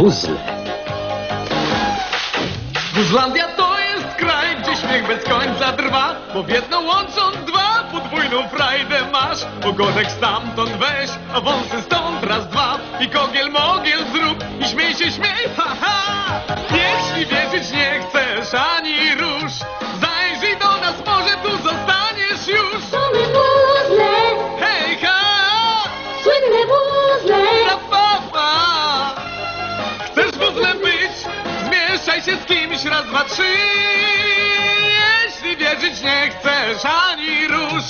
Wuzle. Buzlandia to jest kraj, gdzie śmiech bez końca trwa. Bo w jedno łączą dwa, podwójną frajdę masz. Ogonek stamtąd weź, a wąsy stąd raz, dwa. I kogiel mogiel zrób i śmiej się, śmiej, ha, ha Weź raz, dwa, trzy, jeśli wierzyć nie chcesz ani rusz.